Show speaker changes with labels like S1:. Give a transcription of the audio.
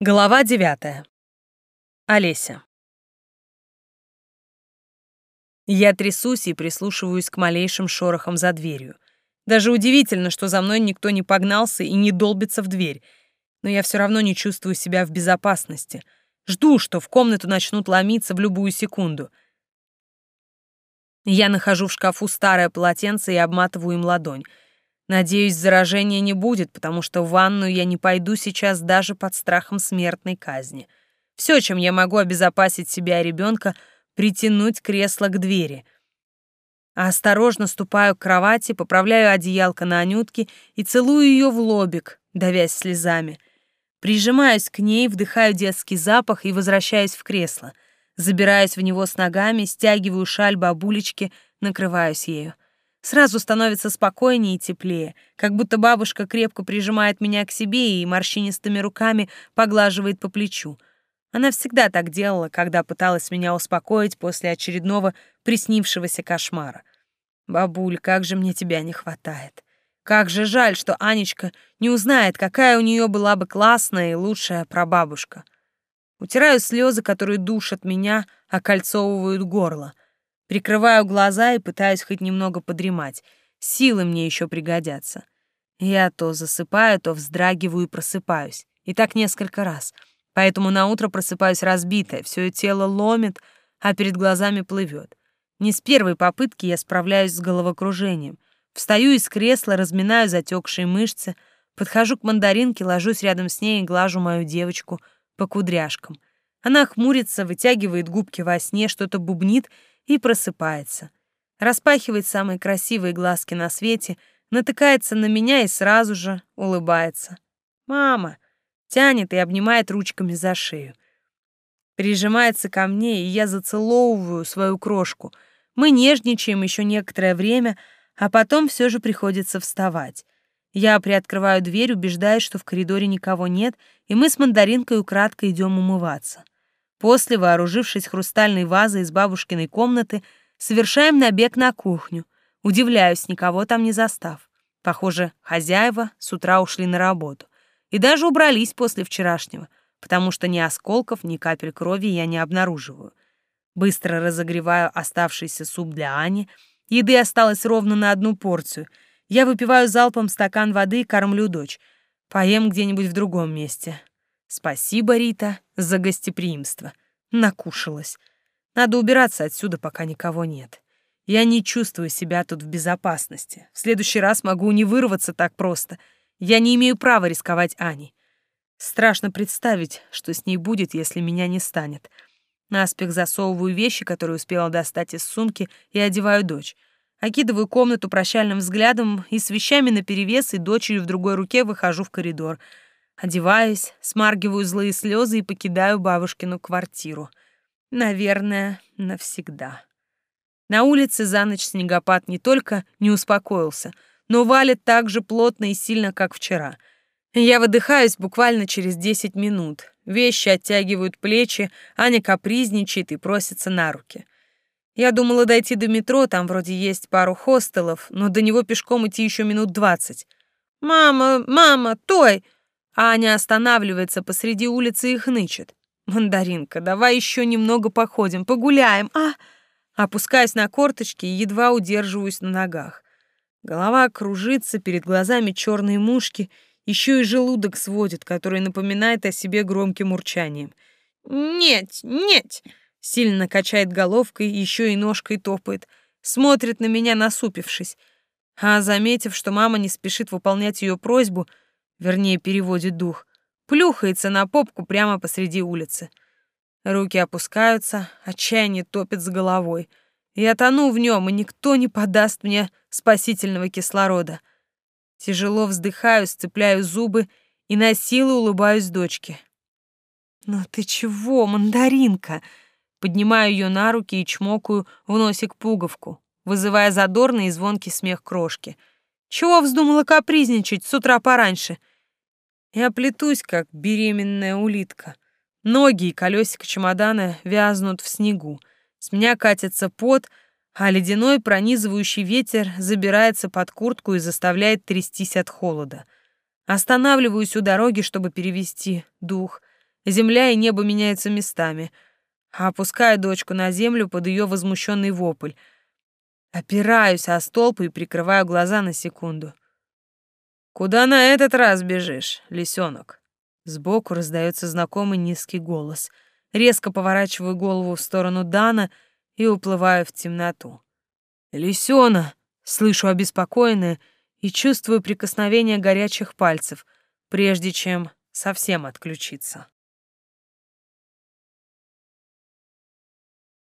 S1: Глава девятая. Олеся. Я трясусь и прислушиваюсь к малейшим шорохам за дверью. Даже удивительно, что за мной никто не погнался и не долбится в дверь. Но я все равно не чувствую себя в безопасности. Жду, что в комнату начнут ломиться в любую секунду. Я нахожу в шкафу старое полотенце и обматываю им ладонь — Надеюсь, заражения не будет, потому что в ванную я не пойду сейчас даже под страхом смертной казни. Все, чем я могу обезопасить себя и ребенка, притянуть кресло к двери. А осторожно ступаю к кровати, поправляю одеялко на Анютке и целую ее в лобик, давясь слезами. Прижимаюсь к ней, вдыхаю детский запах и возвращаюсь в кресло. Забираюсь в него с ногами, стягиваю шаль бабулечки, накрываюсь ею. Сразу становится спокойнее и теплее, как будто бабушка крепко прижимает меня к себе и морщинистыми руками поглаживает по плечу. Она всегда так делала, когда пыталась меня успокоить после очередного приснившегося кошмара. «Бабуль, как же мне тебя не хватает!» Как же жаль, что Анечка не узнает, какая у нее была бы классная и лучшая прабабушка. Утираю слезы, которые душат меня, окольцовывают горло. Прикрываю глаза и пытаюсь хоть немного подремать. Силы мне еще пригодятся. Я то засыпаю, то вздрагиваю и просыпаюсь. И так несколько раз. Поэтому на утро просыпаюсь разбитая, все тело ломит, а перед глазами плывет. Не с первой попытки я справляюсь с головокружением. Встаю из кресла, разминаю затекшие мышцы, подхожу к мандаринке, ложусь рядом с ней и глажу мою девочку по кудряшкам. Она хмурится, вытягивает губки во сне, что-то бубнит и просыпается. Распахивает самые красивые глазки на свете, натыкается на меня и сразу же улыбается. «Мама!» тянет и обнимает ручками за шею. Прижимается ко мне, и я зацеловываю свою крошку. Мы нежничаем еще некоторое время, а потом все же приходится вставать. Я приоткрываю дверь, убеждаюсь, что в коридоре никого нет, и мы с мандаринкой украдкой идем умываться. После, вооружившись хрустальной вазой из бабушкиной комнаты, совершаем набег на кухню. Удивляюсь, никого там не застав. Похоже, хозяева с утра ушли на работу. И даже убрались после вчерашнего, потому что ни осколков, ни капель крови я не обнаруживаю. Быстро разогреваю оставшийся суп для Ани. Еды осталось ровно на одну порцию. Я выпиваю залпом стакан воды и кормлю дочь. Поем где-нибудь в другом месте. Спасибо, Рита, за гостеприимство. Накушалась. Надо убираться отсюда, пока никого нет. Я не чувствую себя тут в безопасности. В следующий раз могу не вырваться так просто. Я не имею права рисковать Аней. Страшно представить, что с ней будет, если меня не станет. Наспех засовываю вещи, которые успела достать из сумки, и одеваю дочь. Окидываю комнату прощальным взглядом и с вещами наперевес и дочерью в другой руке выхожу в коридор — Одеваюсь, смаргиваю злые слезы и покидаю бабушкину квартиру. Наверное, навсегда. На улице за ночь снегопад не только не успокоился, но валит так же плотно и сильно, как вчера. Я выдыхаюсь буквально через 10 минут. Вещи оттягивают плечи, Аня капризничает и просится на руки. Я думала дойти до метро, там вроде есть пару хостелов, но до него пешком идти еще минут двадцать. «Мама, мама, Той!» Аня останавливается посреди улицы и хнычет. «Мандаринка, давай еще немного походим, погуляем, а?» Опускаюсь на корточки едва удерживаюсь на ногах. Голова кружится, перед глазами черные мушки, еще и желудок сводит, который напоминает о себе громким урчанием. «Нет, нет!» Сильно качает головкой, еще и ножкой топает. Смотрит на меня, насупившись. А заметив, что мама не спешит выполнять ее просьбу, вернее, переводит дух, плюхается на попку прямо посреди улицы. Руки опускаются, отчаяние топит с головой. Я тону в нем, и никто не подаст мне спасительного кислорода. Тяжело вздыхаю, сцепляю зубы и на силу улыбаюсь дочке. «Ну ты чего, мандаринка?» Поднимаю ее на руки и чмокаю в носик пуговку, вызывая задорный и звонкий смех крошки. «Чего вздумала капризничать с утра пораньше? Я плетусь, как беременная улитка. Ноги и колесико чемодана вязнут в снегу. С меня катится пот, а ледяной пронизывающий ветер забирается под куртку и заставляет трястись от холода. Останавливаюсь у дороги, чтобы перевести дух. Земля и небо меняются местами. Опускаю дочку на землю под ее возмущенный вопль. Опираюсь о столб и прикрываю глаза на секунду. «Куда на этот раз бежишь, лисенок?» Сбоку раздается знакомый низкий голос. Резко поворачиваю голову в сторону Дана и уплываю в темноту. «Лисёна!» — слышу обеспокоенное и чувствую прикосновение горячих пальцев, прежде чем совсем отключиться.